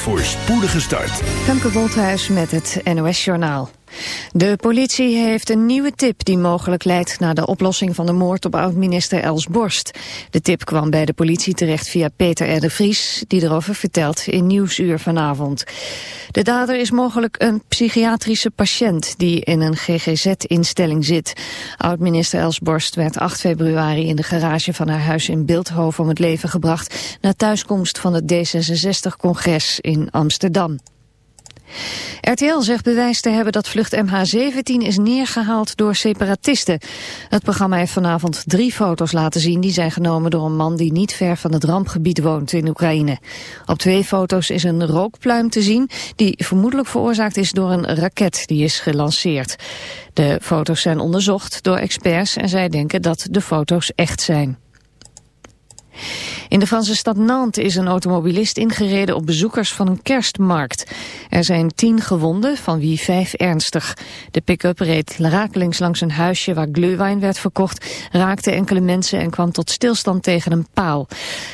voor spoedige start. Femke Wolthuis met het NOS Journaal. De politie heeft een nieuwe tip die mogelijk leidt naar de oplossing van de moord op oud-minister Els Borst. De tip kwam bij de politie terecht via Peter R. de Vries, die erover vertelt in Nieuwsuur vanavond. De dader is mogelijk een psychiatrische patiënt die in een GGZ-instelling zit. Oud-minister Els Borst werd 8 februari in de garage van haar huis in Beeldhoven om het leven gebracht na thuiskomst van het D66-congres in Amsterdam. RTL zegt bewijs te hebben dat vlucht MH17 is neergehaald door separatisten. Het programma heeft vanavond drie foto's laten zien... die zijn genomen door een man die niet ver van het rampgebied woont in Oekraïne. Op twee foto's is een rookpluim te zien... die vermoedelijk veroorzaakt is door een raket die is gelanceerd. De foto's zijn onderzocht door experts en zij denken dat de foto's echt zijn. In de Franse stad Nantes is een automobilist ingereden op bezoekers van een kerstmarkt. Er zijn tien gewonden, van wie vijf ernstig. De pick-up reed rakelings langs een huisje waar glühwein werd verkocht, raakte enkele mensen en kwam tot stilstand tegen een paal.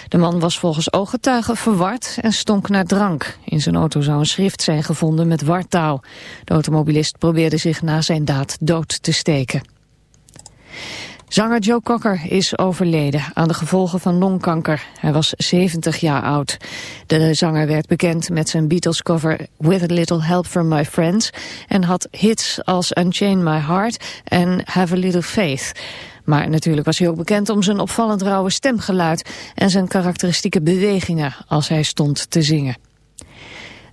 De man was volgens ooggetuigen verward en stonk naar drank. In zijn auto zou een schrift zijn gevonden met wartaal. De automobilist probeerde zich na zijn daad dood te steken. Zanger Joe Cocker is overleden aan de gevolgen van longkanker. Hij was 70 jaar oud. De zanger werd bekend met zijn Beatles-cover With a Little Help from My Friends... en had hits als Unchain My Heart en Have a Little Faith... Maar natuurlijk was hij ook bekend om zijn opvallend rauwe stemgeluid... en zijn karakteristieke bewegingen als hij stond te zingen.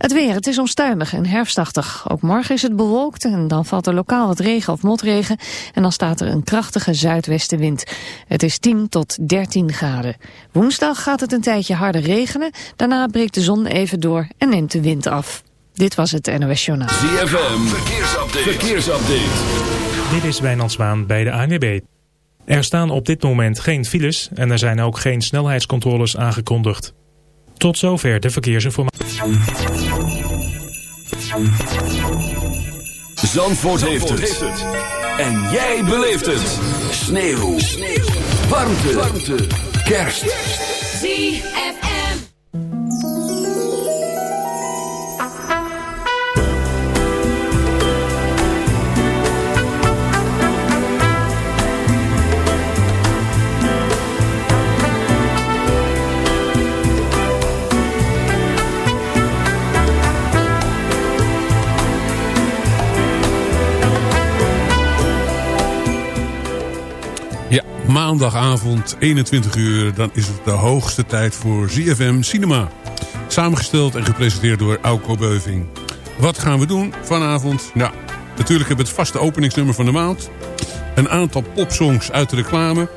Het weer, het is onstuimig en herfstachtig. Ook morgen is het bewolkt en dan valt er lokaal wat regen of motregen. En dan staat er een krachtige zuidwestenwind. Het is 10 tot 13 graden. Woensdag gaat het een tijdje harder regenen. Daarna breekt de zon even door en neemt de wind af. Dit was het NOS Journaal. ZFM, verkeersupdate. verkeersupdate. Dit is Wijnand Zwaan bij de ANWB. Er staan op dit moment geen files en er zijn ook geen snelheidscontroles aangekondigd. Tot zover de verkeersinformatie. Zandvoort, heeft, het. En jij beleeft het. Sneeuw. Sneeuw. Warmte. Warmte. Kerst. ZFM. Maandagavond 21 uur. Dan is het de hoogste tijd voor ZFM Cinema. Samengesteld en gepresenteerd door Auko Beuving. Wat gaan we doen vanavond? Nou, natuurlijk hebben we het vaste openingsnummer van de maand. Een aantal popsongs uit de reclame.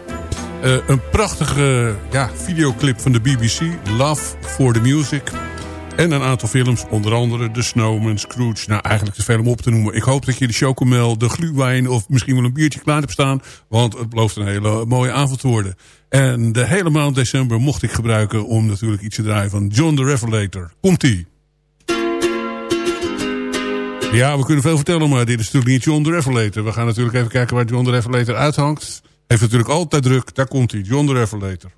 Uh, een prachtige ja, videoclip van de BBC. Love for the Music. En een aantal films, onder andere The Snowman, Scrooge. Nou, eigenlijk te veel om op te noemen. Ik hoop dat je de chocomel, de gluwijn of misschien wel een biertje klaar hebt staan. Want het belooft een hele mooie avond te worden. En de hele maand december mocht ik gebruiken om natuurlijk iets te draaien van John the Revelator. Komt-ie. Ja, we kunnen veel vertellen, maar dit is natuurlijk niet John the Revelator. We gaan natuurlijk even kijken waar John the Revelator uithangt. Heeft natuurlijk altijd druk. Daar komt hij, John the Revelator.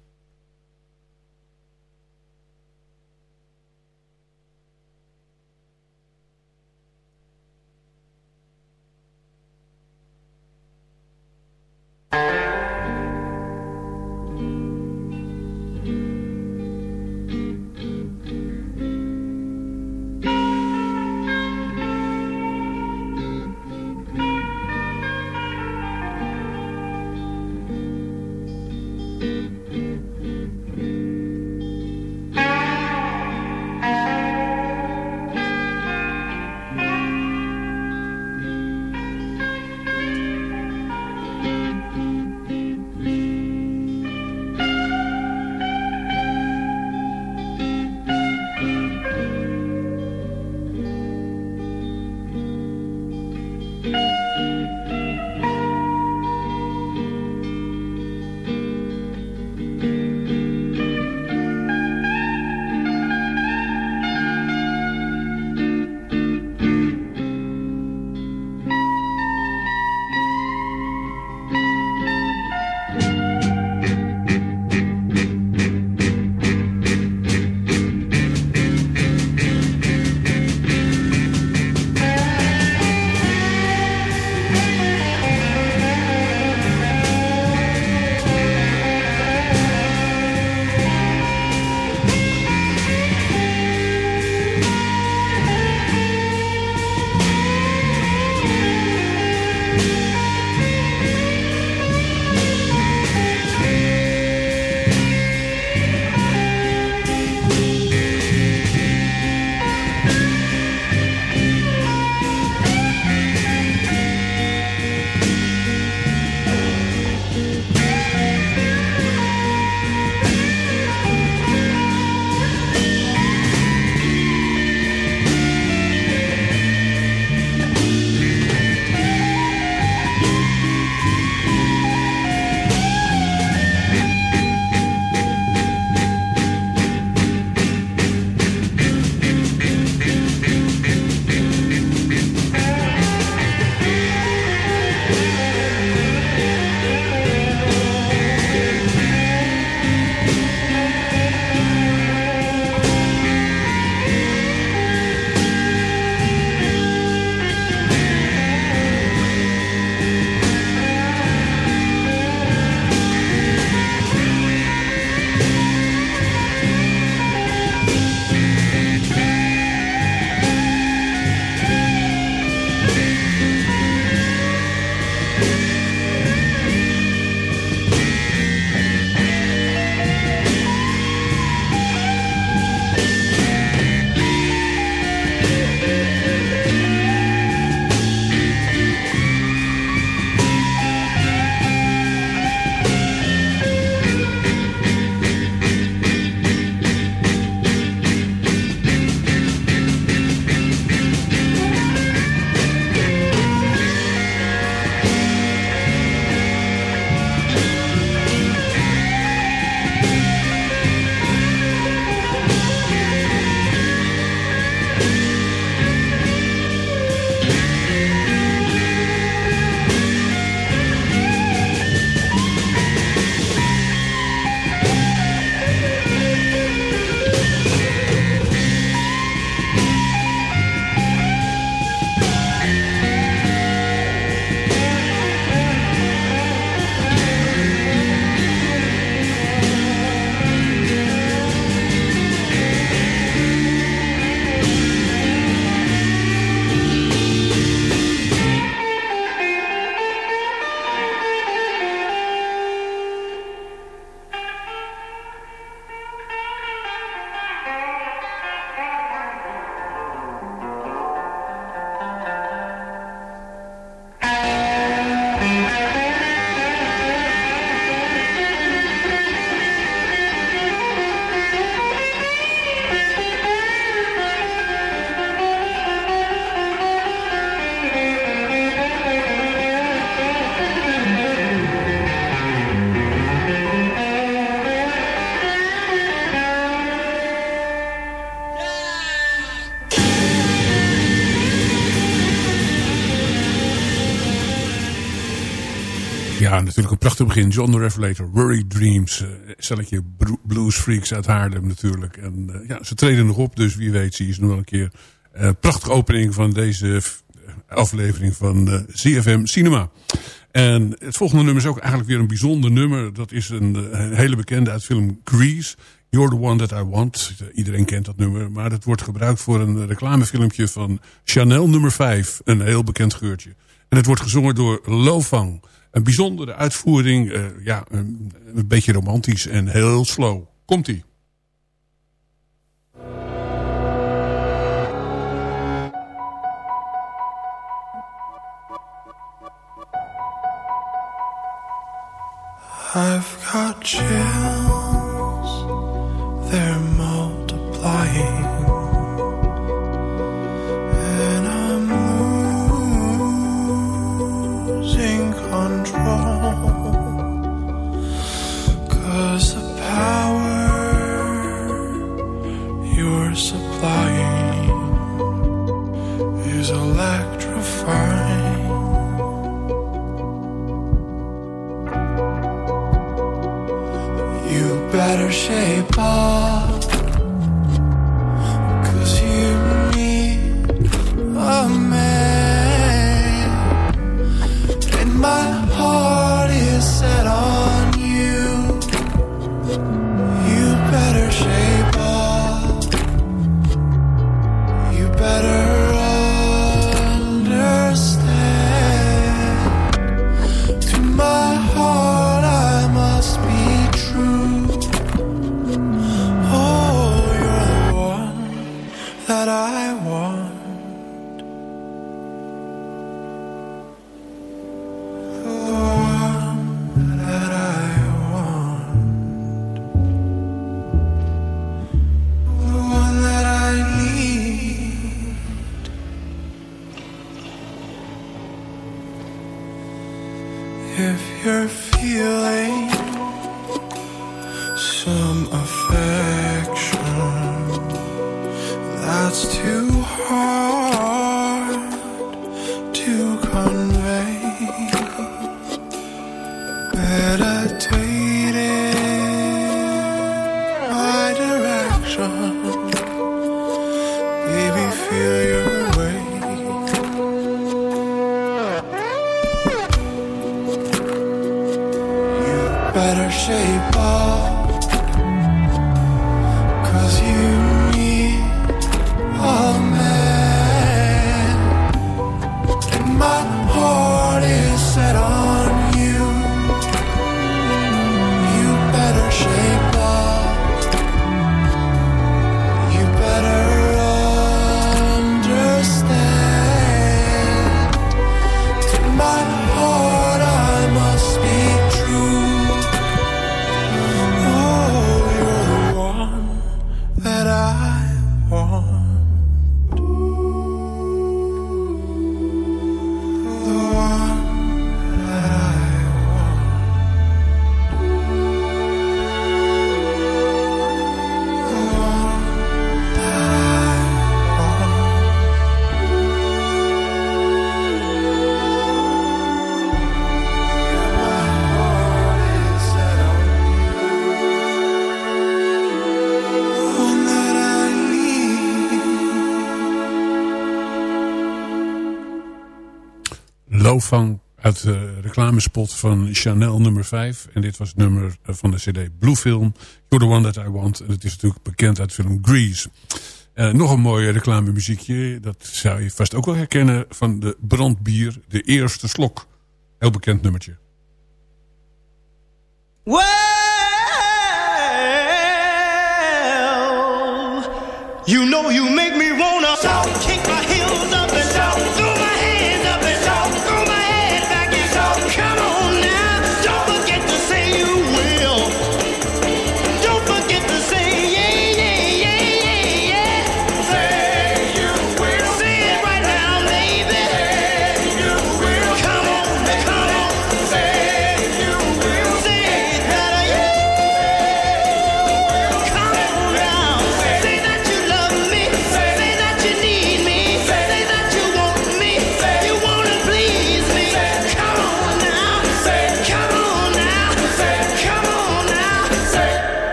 Natuurlijk een prachtig begin. John the Revelator, Worry Dreams. Uh, je blues freaks uit Haarlem natuurlijk. En uh, ja, ze treden nog op, dus wie weet zie ze nog wel een keer. Uh, prachtige opening van deze aflevering van CFM Cinema. En het volgende nummer is ook eigenlijk weer een bijzonder nummer. Dat is een, hele bekende uit film Grease. You're the one that I want. Iedereen kent dat nummer. Maar het wordt gebruikt voor een reclamefilmpje van Chanel nummer 5. Een heel bekend geurtje. En het wordt gezongen door Lofang. Een bijzondere uitvoering. Uh, ja, een, beetje romantisch en heel slow. Komt-ie. I've got shape Lofang uit de reclamespot van Chanel nummer 5. En dit was het nummer van de cd Blue Film. You're the one that I want. En het is natuurlijk bekend uit de film Grease. Eh, nog een mooi reclamemuziekje. Dat zou je vast ook wel herkennen van de brandbier. De eerste slok. Heel bekend nummertje. Well,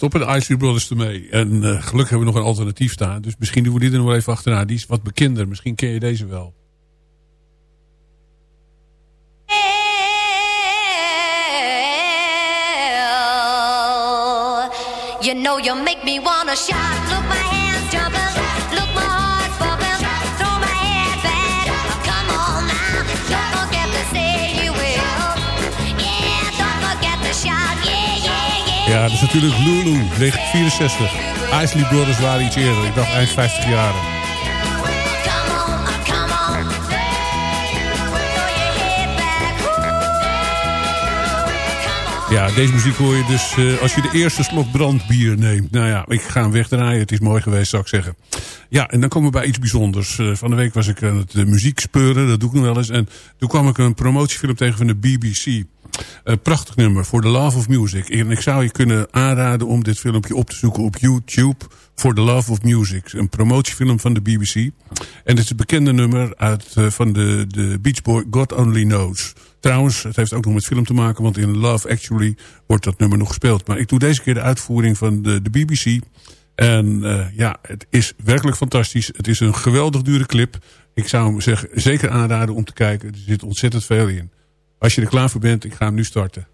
stoppen de Isley Brothers ermee. En uh, gelukkig hebben we nog een alternatief staan. Dus misschien doen we die er nog even achterna. Die is wat bekender. Misschien ken je deze wel. You know you make me wanna shout. Ja, dat is natuurlijk Lulu, 1964. Isley Brothers waren iets eerder. Ik dacht eind 50 jaren. Ja, deze muziek hoor je dus uh, als je de eerste slok brandbier neemt. Nou ja, ik ga hem wegdraaien. Het is mooi geweest, zou ik zeggen. Ja, en dan komen we bij iets bijzonders. Uh, van de week was ik aan het uh, muziek speuren. Dat doe ik nog wel eens. En toen kwam ik een promotiefilm tegen van de BBC. Een prachtig nummer, For the Love of Music. En ik zou je kunnen aanraden om dit filmpje op te zoeken op YouTube. For the Love of Music. Een promotiefilm van de BBC. En het is een bekende nummer uit, uh, van de, de Beach Boy God Only Knows. Trouwens, het heeft ook nog met film te maken, want in Love Actually wordt dat nummer nog gespeeld. Maar ik doe deze keer de uitvoering van de, de BBC. En uh, ja, het is werkelijk fantastisch. Het is een geweldig dure clip. Ik zou hem zeker aanraden om te kijken. Er zit ontzettend veel in. Als je er klaar voor bent, ik ga hem nu starten.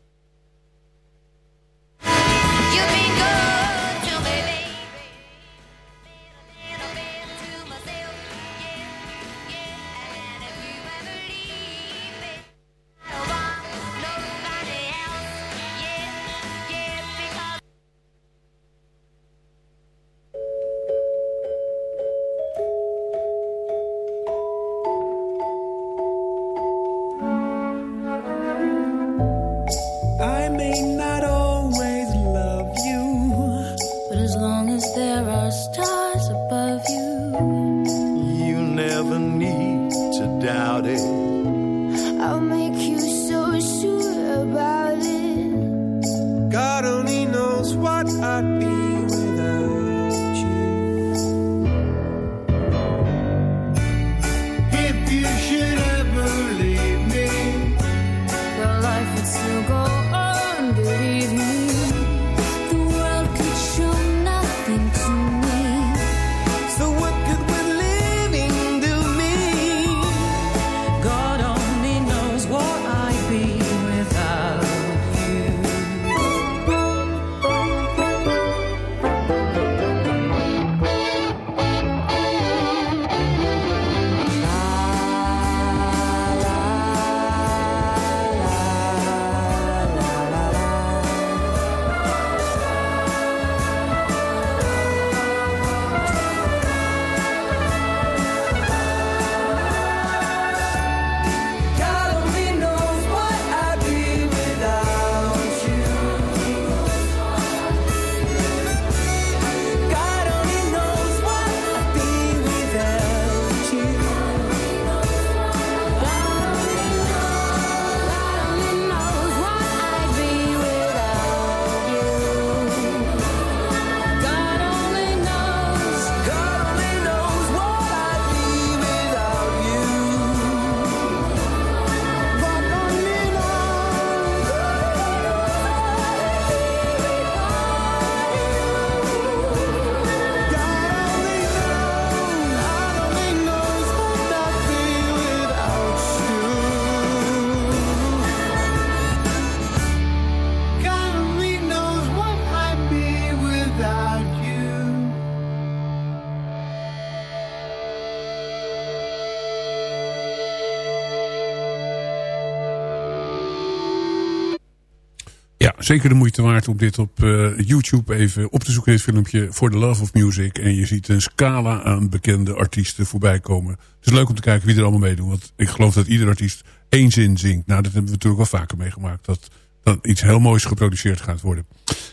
Zeker de moeite waard om dit op uh, YouTube even op te zoeken. Dit filmpje For the Love of Music. En je ziet een scala aan bekende artiesten voorbij komen. Het is leuk om te kijken wie er allemaal meedoen. Want ik geloof dat ieder artiest één zin zingt. Nou, dat hebben we natuurlijk wel vaker meegemaakt. Dat, dat iets heel moois geproduceerd gaat worden.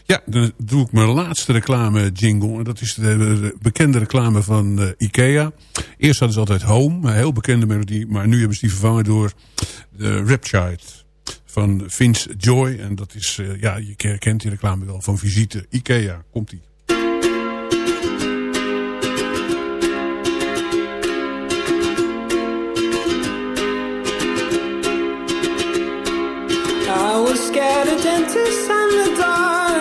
Ja, dan doe ik mijn laatste reclame jingle. En dat is de, bekende reclame van uh, Ikea. Eerst hadden ze altijd Home. Een heel bekende melodie. Maar nu hebben ze die vervangen door de Rapchild van Vince Joy. En dat is, uh, ja, je herkent die reclame wel van visite. Ikea, komt-ie. I was scared of dentists and the dark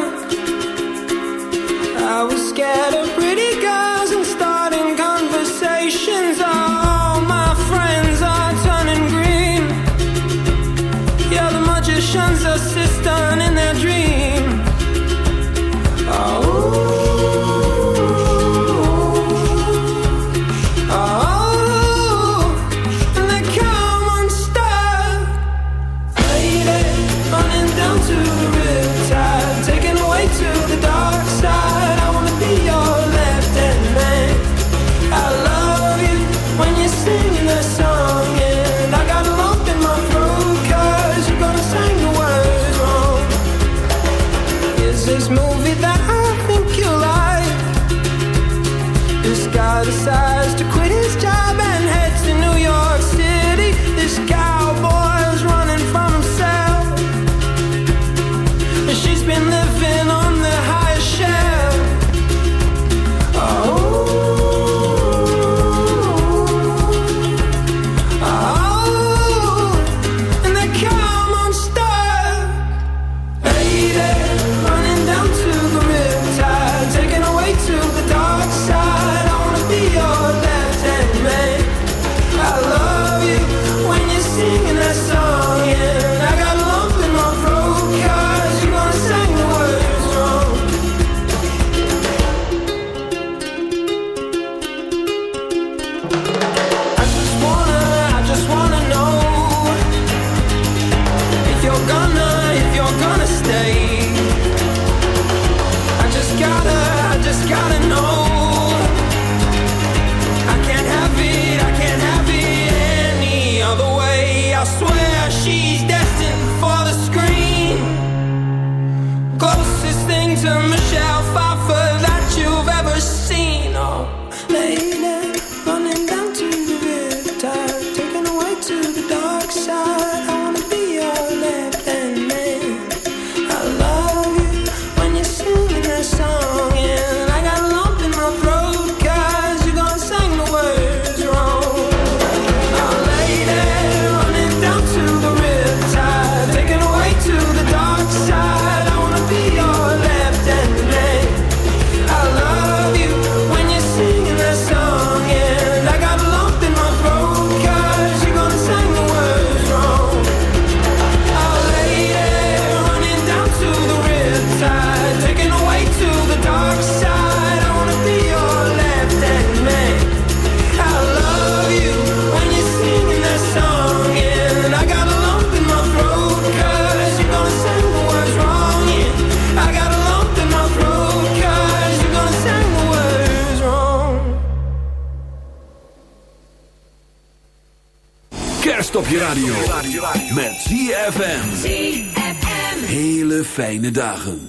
fijne dagen.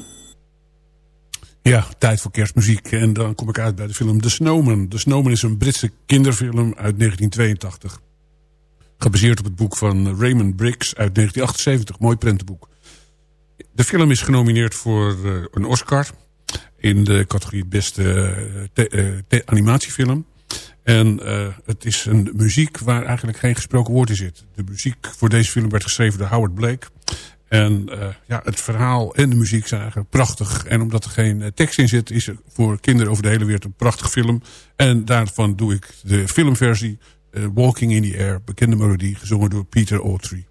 Ja, tijd voor kerstmuziek. En dan kom ik uit bij de film The Snowman. The Snowman is een Britse kinderfilm uit 1982. Gebaseerd op het boek van Raymond Briggs uit 1978. Mooi prentenboek. De film is genomineerd voor uh, een Oscar. In de categorie beste uh, animatiefilm. En het is een muziek waar eigenlijk geen gesproken woord in zit. De muziek voor deze film werd geschreven door Howard Blake. En uh, ja, het verhaal en de muziek zijn prachtig. En omdat er geen uh, tekst in zit, is het voor kinderen over de hele wereld een prachtig film. En daarvan doe ik de filmversie uh, Walking in the Air, bekende melodie, gezongen door Peter Autry.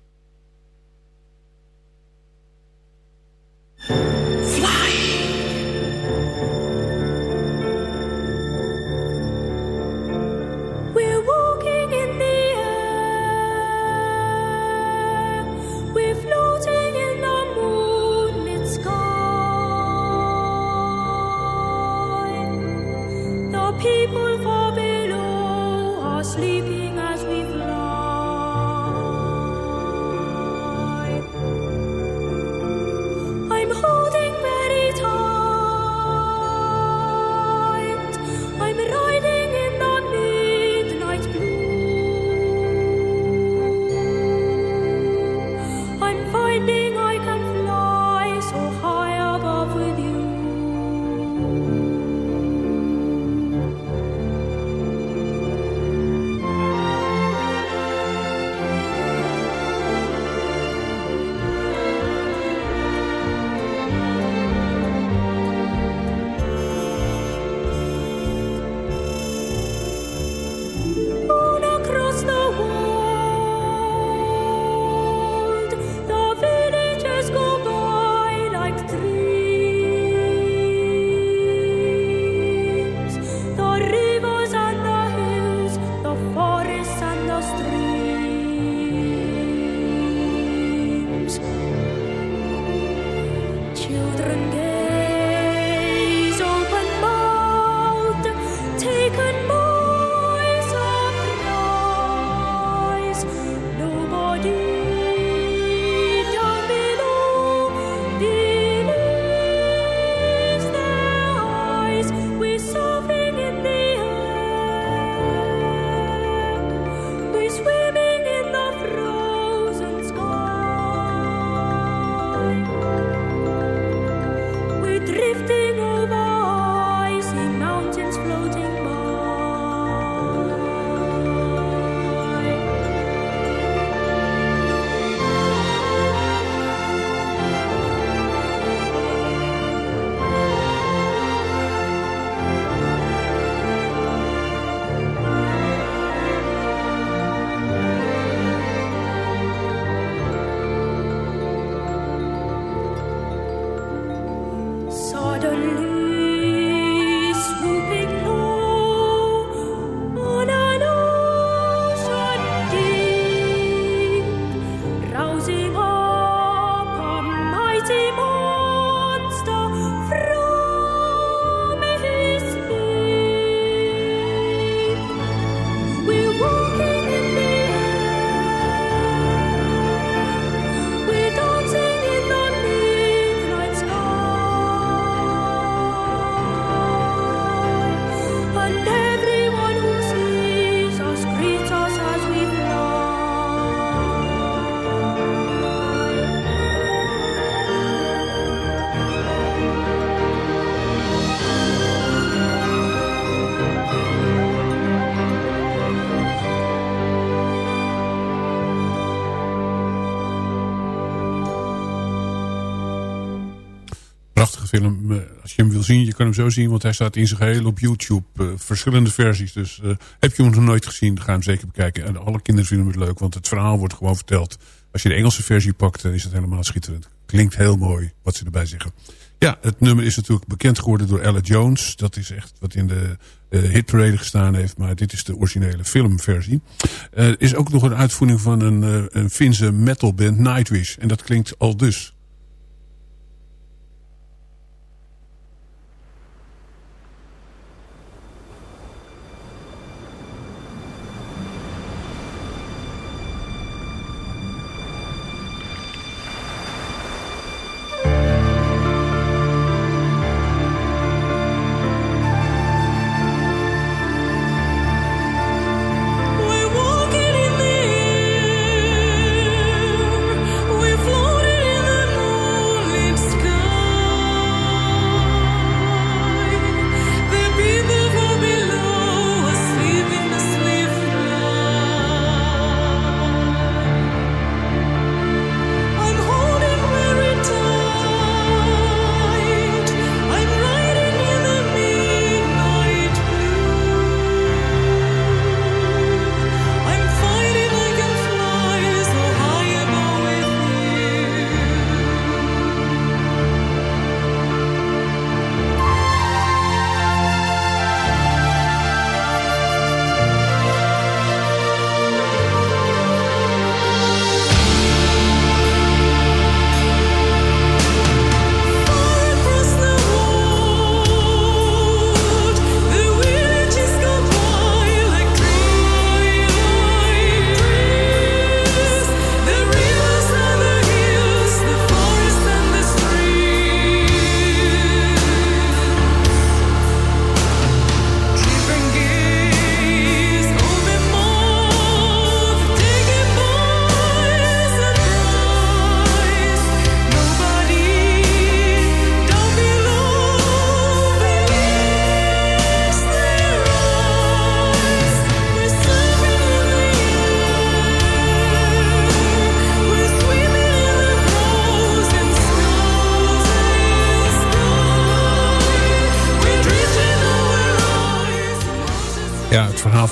Film. Eh, als je hem wil zien, je kan hem zo zien, want hij staat in zijn geheel op YouTube. Uh, verschillende versies. Dus uh, heb je hem nog nooit gezien, ga hem zeker bekijken. En alle kinderen vinden het leuk, want het verhaal wordt gewoon verteld. Als je de Engelse versie pakt, dan is het helemaal schitterend. Klinkt heel mooi, wat ze erbij zeggen. Ja, het nummer is natuurlijk bekend geworden door Ella Jones. Dat is echt wat in de uh, hitparade gestaan heeft. Maar dit is de originele filmversie. Er is ook nog een uitvoering van een, een Finse metalband Nightwish. En dat klinkt al dus.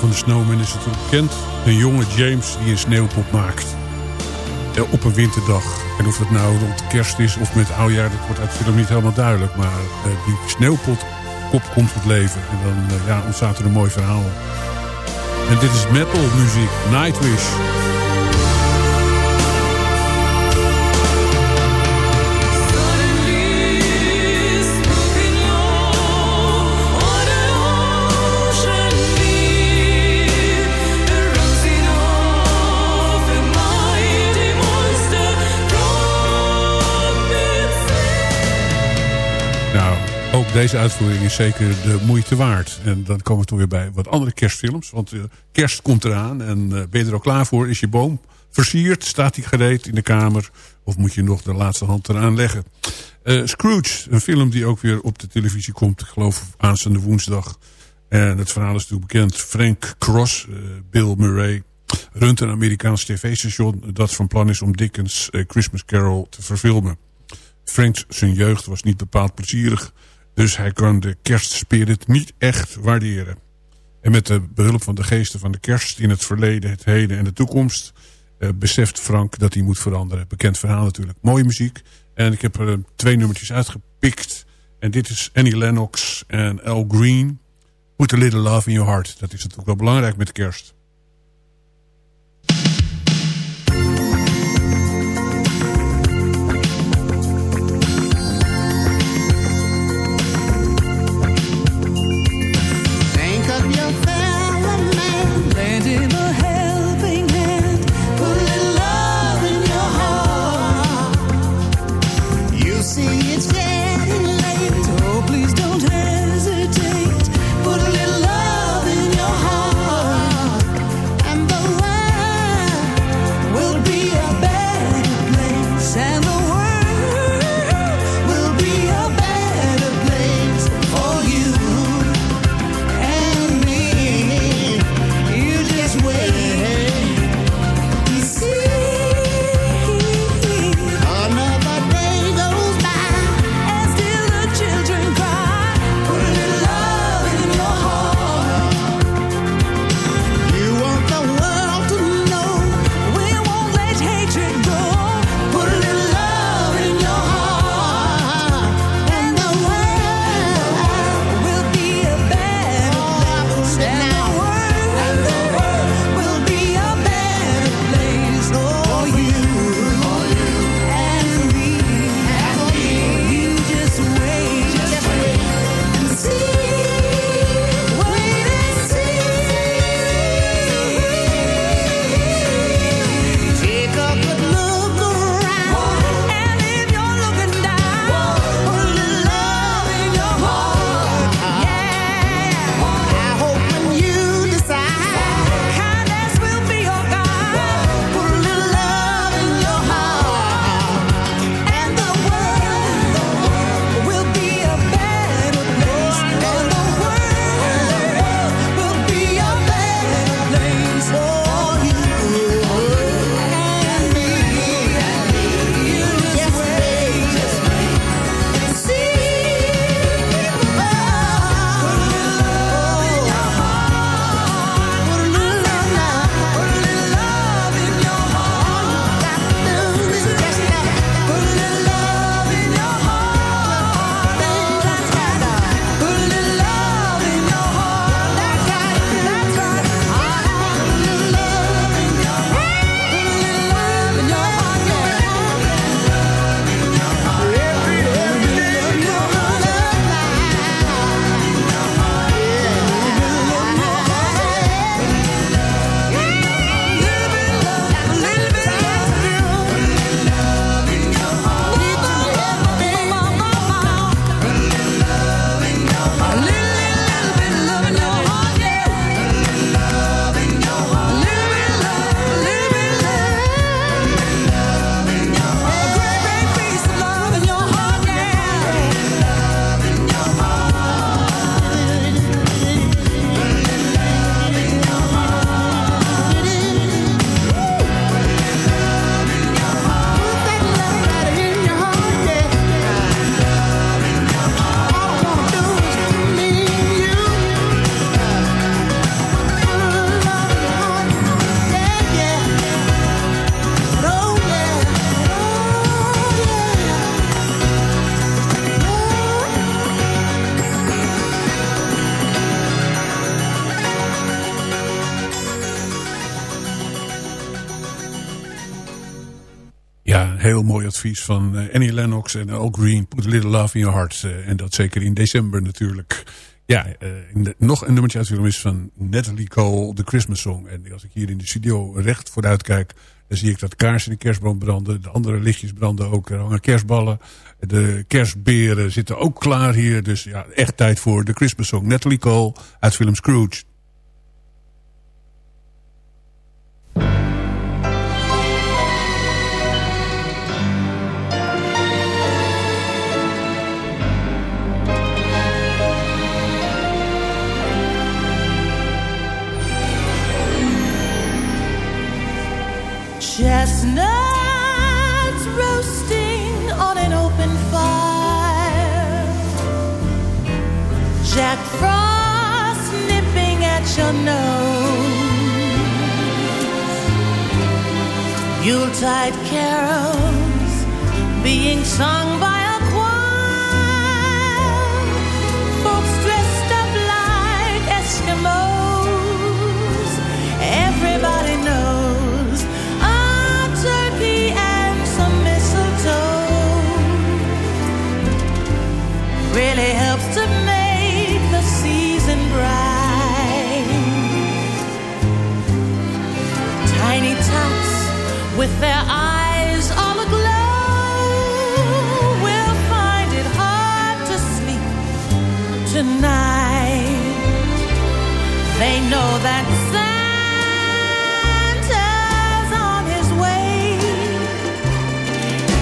Van de Snowman is natuurlijk bekend. Een jonge James die een sneeuwpop maakt. Eh, op een winterdag. En of het nou rond kerst is of met oudjaar, dat wordt film niet helemaal duidelijk. Maar uh, die sneeuwpotkop komt tot leven. En dan uh, ja, ontstaat er een mooi verhaal. En dit is metal muziek, Nightwish. Deze uitvoering is zeker de moeite waard. En dan komen we toch weer bij wat andere kerstfilms. Want uh, kerst komt eraan en uh, ben je er al klaar voor? Is je boom versierd? Staat die gereed in de kamer? Of moet je nog de laatste hand eraan leggen? Uh, Scrooge, een film die ook weer op de televisie komt. Ik geloof aanstaande woensdag. En het verhaal is natuurlijk bekend. Frank Cross, Bill Murray... runt een Amerikaans tv-station... dat van plan is om Dickens' Christmas Carol te verfilmen. Frank zijn jeugd was niet bepaald plezierig... Dus hij kan de kerstspirit niet echt waarderen. En met de behulp van de geesten van de kerst in het verleden, het heden en de toekomst... Uh, beseft Frank dat hij moet veranderen. Bekend verhaal natuurlijk. Mooie muziek. En ik heb er twee nummertjes uitgepikt. En dit is Annie Lennox en Al Green. Put a little love in your heart. Dat is natuurlijk wel belangrijk met kerst. Van uh, Annie Lennox en Al Green. Put a little love in your heart. Uh, en dat zeker in december natuurlijk. Ja, nog een nummertje uit is van Natalie Cole, The Christmas Song. En als ik hier in de studio recht vooruit kijk... dan zie ik dat kaarsen in de kerstboom branden. De andere lichtjes branden ook. Er hangen kerstballen. De kerstberen zitten ook klaar hier. Dus ja, echt tijd voor The Christmas Song. Natalie Cole uit film Scrooge. Jack Frost nipping at your nose. Yuletide carols being sung by that Santa's on his way.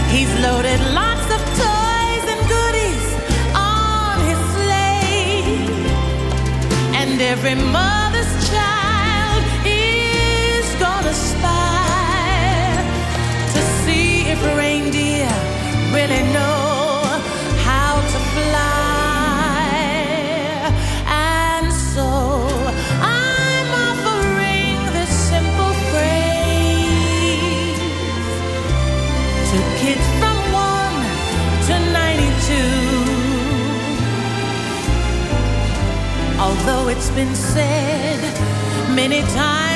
He's loaded lots of toys and goodies on his sleigh. And every mother's it's been said many times,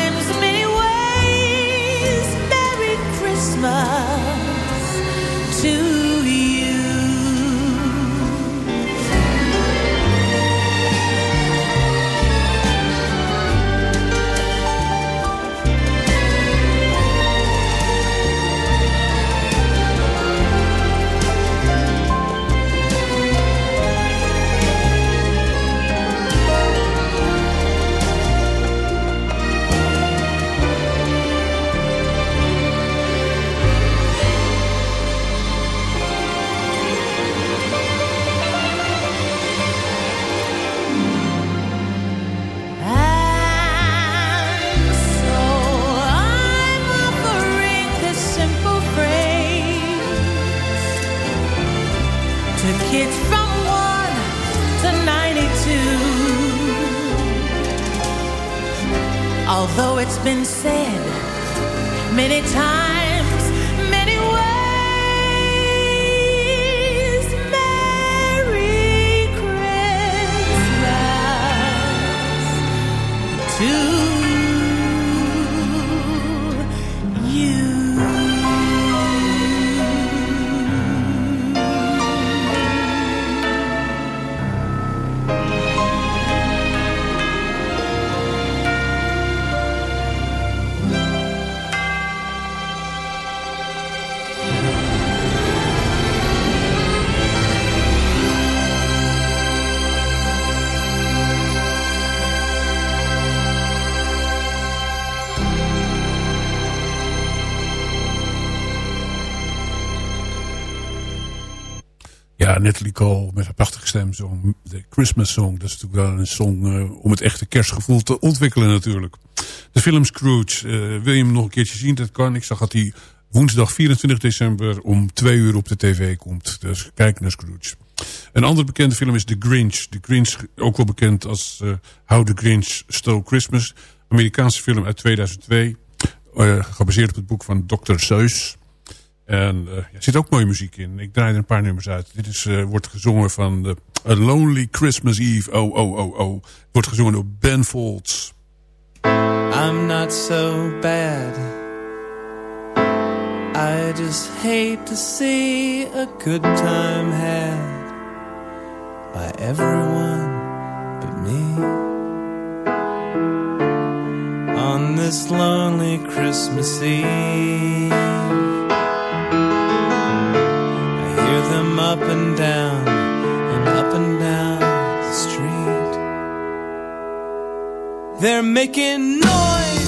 Cole met haar prachtige stem zong de Christmas Song. Dat is natuurlijk wel een song eh, om het echte kerstgevoel te ontwikkelen natuurlijk. De film Scrooge, eh, wil je hem nog een keertje zien? Dat kan. Ik zag dat hij woensdag 24 december om twee uur op de tv komt. Dus kijk naar Scrooge. Een andere bekende film is The Grinch. The Grinch, ook wel bekend als eh, How the Grinch Stole Christmas. Amerikaanse film uit 2002. eh, gebaseerd op het boek van Dr. Seuss. En eh, er zit ook mooie muziek in. Ik draai er een paar nummers uit. Dit is, eh, wordt gezongen van de A Lonely Christmas Eve. Oh, oh, oh, oh. Wordt gezongen door Ben Folds. I'm not so bad. I just hate to see a good time had by everyone but me. On this lonely Christmas Eve, them up and down and up and down the street. They're making noise,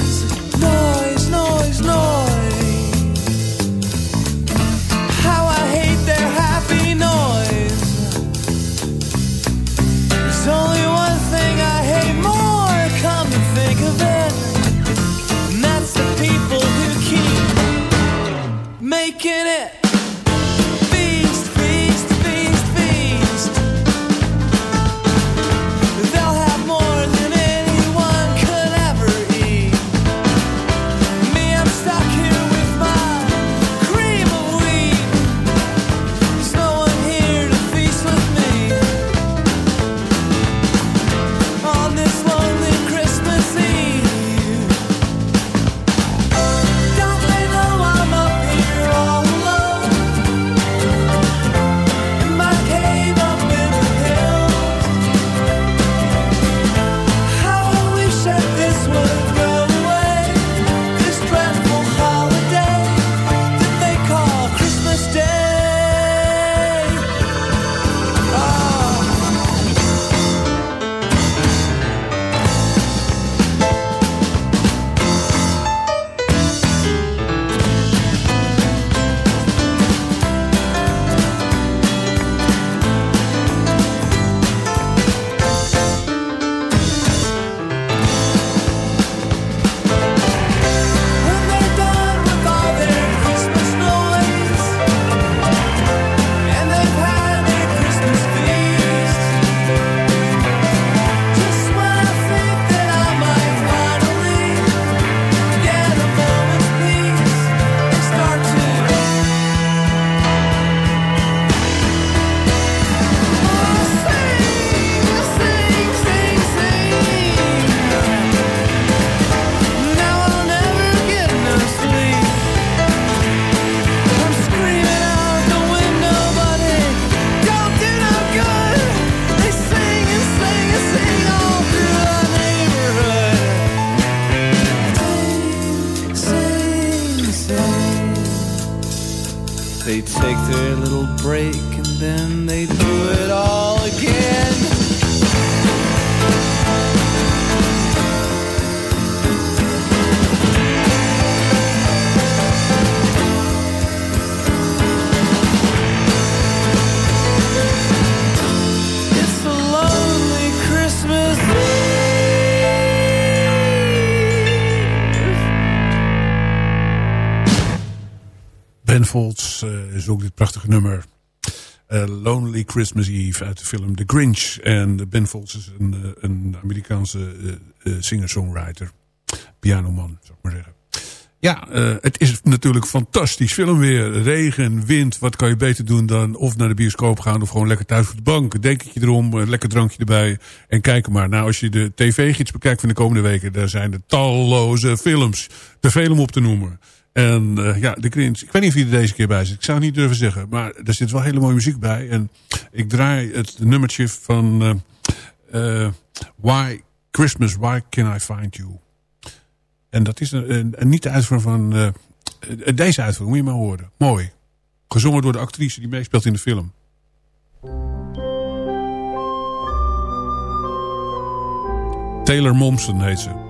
Eh, zong dit prachtige nummer. Eh, Lonely Christmas Eve uit de film The Grinch. En Ben Folds is een, eh, een Amerikaanse eh, eh, singer-songwriter. Pianoman, zou ik maar zeggen. Ja, eh, het is natuurlijk fantastisch film weer. Regen, wind, wat kan je beter doen dan of naar de bioscoop gaan... of gewoon lekker thuis op de bank. Denk je erom, een lekker drankje erbij en kijken maar. Nou, als je de tv-gids bekijkt van de komende weken... daar zijn er talloze films. Te veel om op te noemen. En eh, ja, de Grinch. Ik weet niet of hij er deze keer bij zit. Ik zou het niet durven zeggen. Maar er zit wel hele mooie muziek bij. En ik draai het nummertje van... eh, eh, why Christmas, Why Can I Find You? En dat is een, niet de uitvoering van... deze uitvoering, moet je maar horen. Mooi. Gezongen door de actrice die meespeelt in de film. Taylor Momsen heet ze.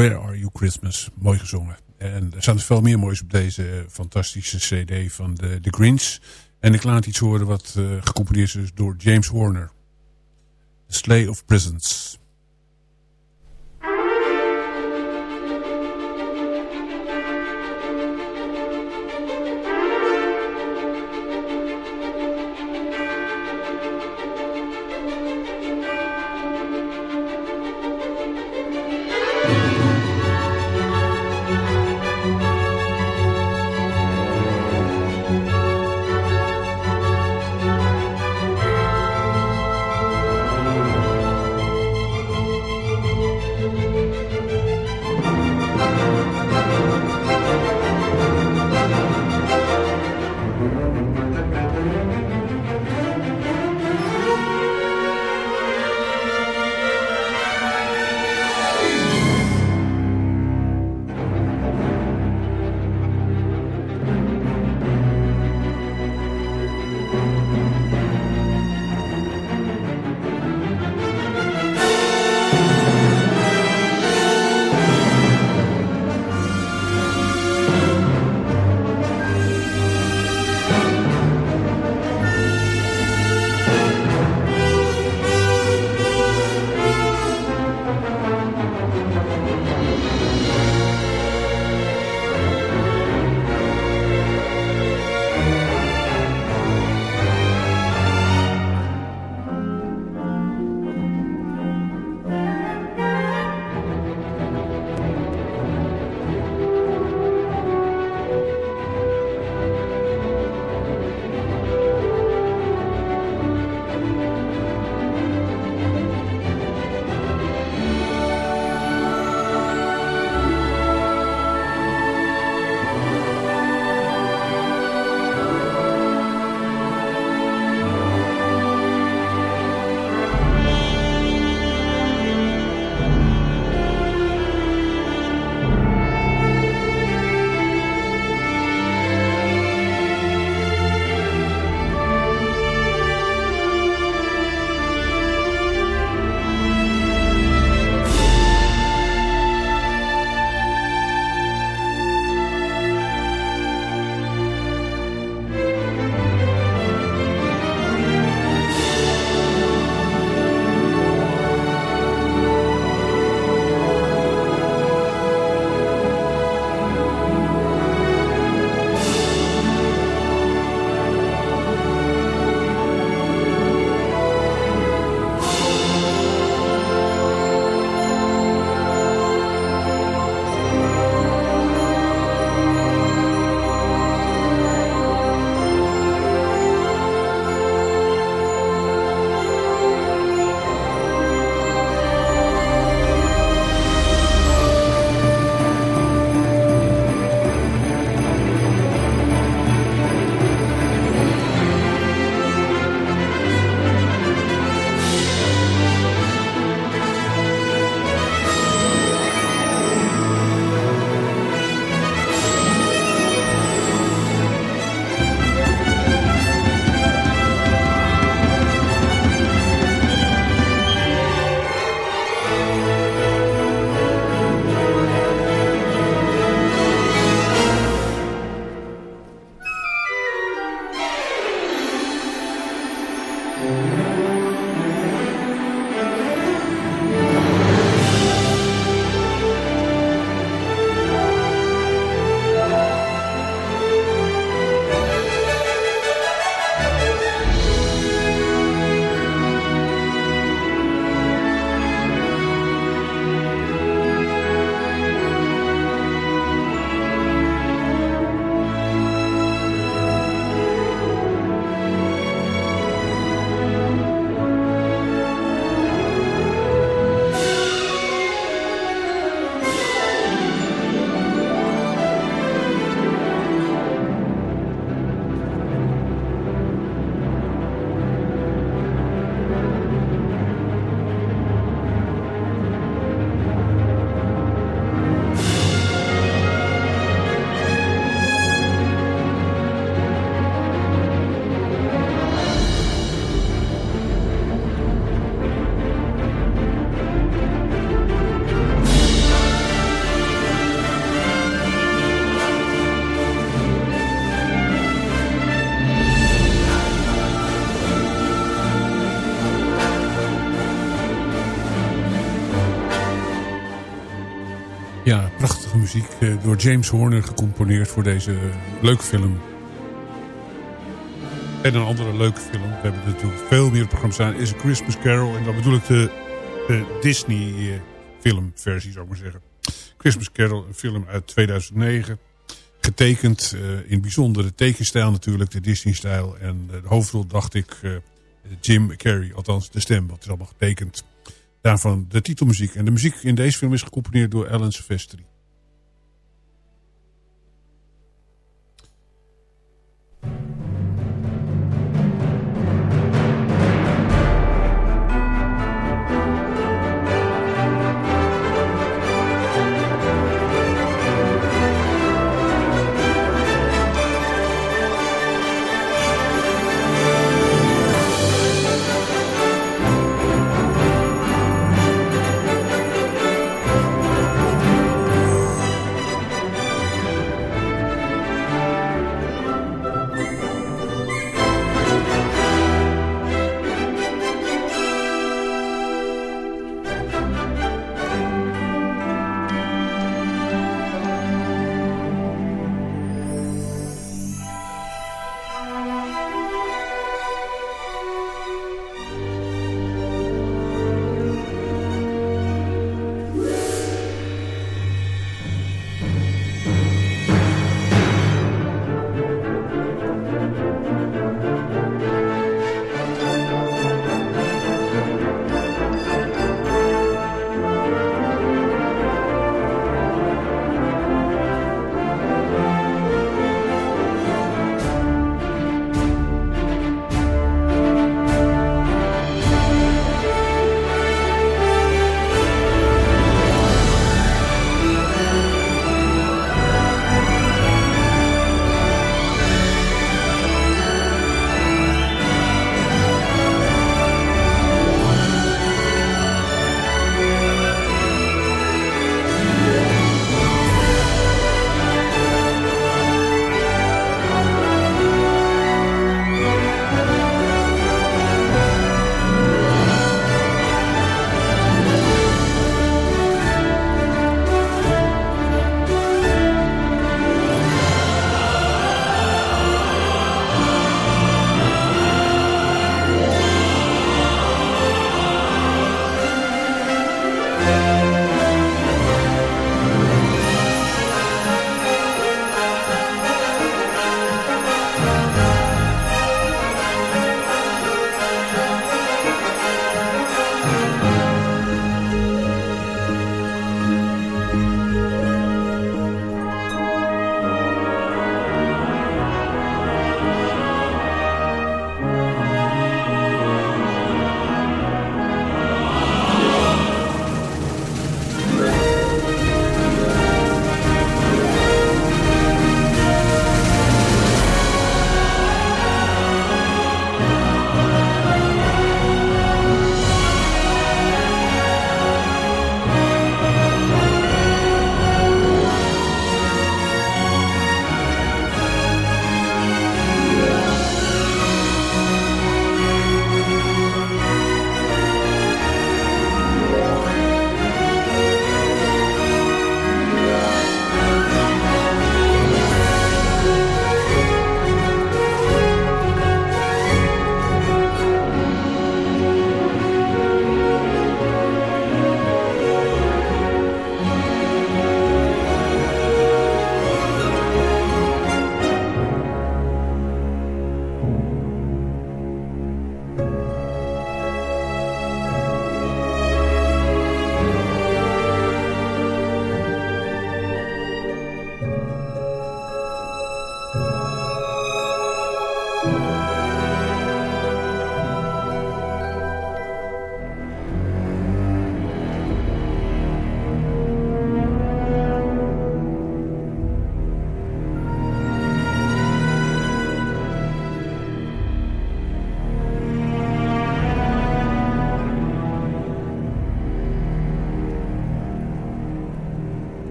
Where Are You Christmas? Mooi gezongen. En er staan dus veel meer moois op deze fantastische cd van de, de Grinch. En ik laat iets horen wat eh, gecomponeerd is door James Horner. The Sleigh of Presents. Eh, door James Horner gecomponeerd voor deze leuke film. En een andere leuke film, we hebben natuurlijk veel meer programma's staan, is Christmas Carol. En dan bedoel ik de, de Disney eh, filmversie, zou ik maar zeggen. Christmas Carol, een film uit 2009. Getekend uh, in bijzondere tekenstijl natuurlijk, de Disney-stijl. En de hoofdrol dacht ik Jim Carrey, althans de stem, wat is allemaal getekend. Daarvan de titelmuziek. En de muziek in deze film is gecomponeerd door Alan Silvestri.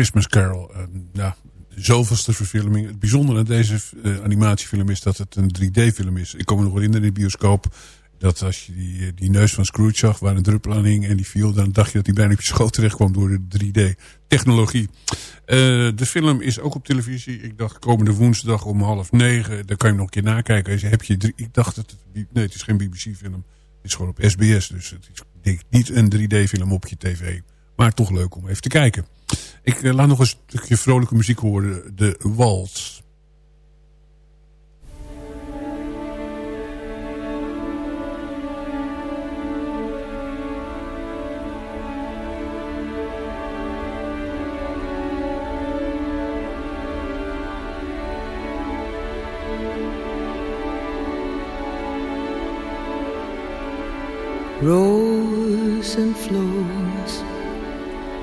Christmas Carol. Uh, ja, zoveelste verfilming. Het bijzondere aan deze uh, animatiefilm is dat het een 3D-film is. Ik kom me nog wel in de bioscoop dat als je die, die neus van Scrooge zag... waar een druppel aan hing en die viel... dan dacht je dat hij bijna op je schoot terecht kwam door de 3D-technologie. Uh, de film is ook op televisie. Ik dacht komende woensdag om half negen. Daar kan je nog een keer nakijken. Je, heb je ik dacht dat het... Nee, het is geen BBC-film. Het is gewoon op SBS. Dus het is denk, niet een 3D-film op je tv. Maar toch leuk om even te kijken. Ik uh, laat nog een stukje vrolijke muziek horen. De Waltz. Rose and flows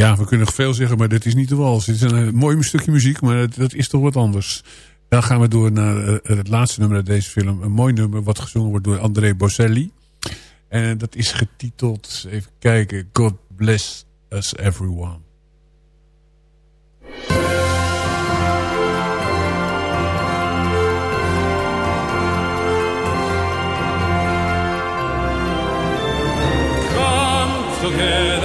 Ja, we kunnen nog veel zeggen, maar dit is niet de wals. Het is een, een mooi stukje muziek, maar dat, is toch wat anders. Dan gaan we door naar uh, het laatste nummer uit deze film. Een mooi nummer wat gezongen wordt door André Bocelli. En dat is getiteld, even kijken, God Bless Us Everyone. Come together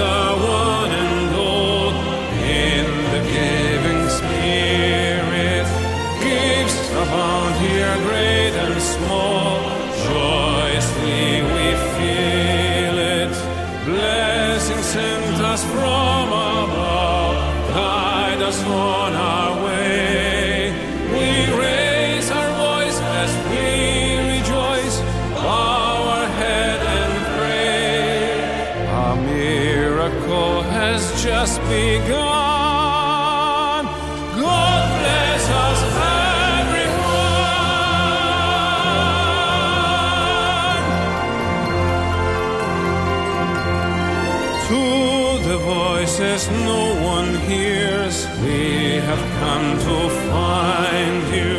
voices no one hears. We have come to find you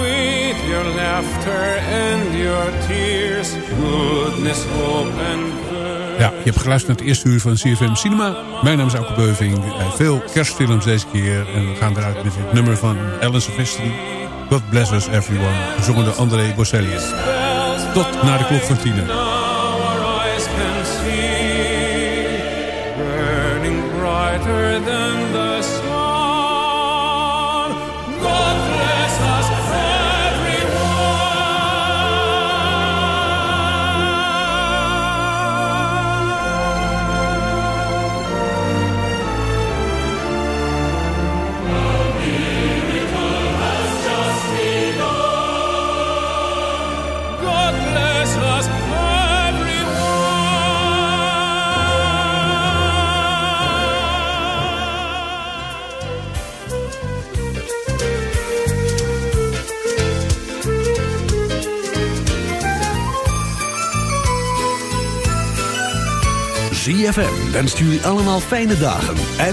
with your laughter and your tears, goodness, hope je hebt geluisterd naar het eerste uur van CFM Cinema. Mijn naam is Auke Beuving. Veel kerstfilms deze keer. En we gaan eruit met het nummer van Ellen Silvestri. God bless us everyone. Gezongen door André Bocelli. Tot na de klok van tienen. brighter than the 3FM wenst allemaal fijne dagen en...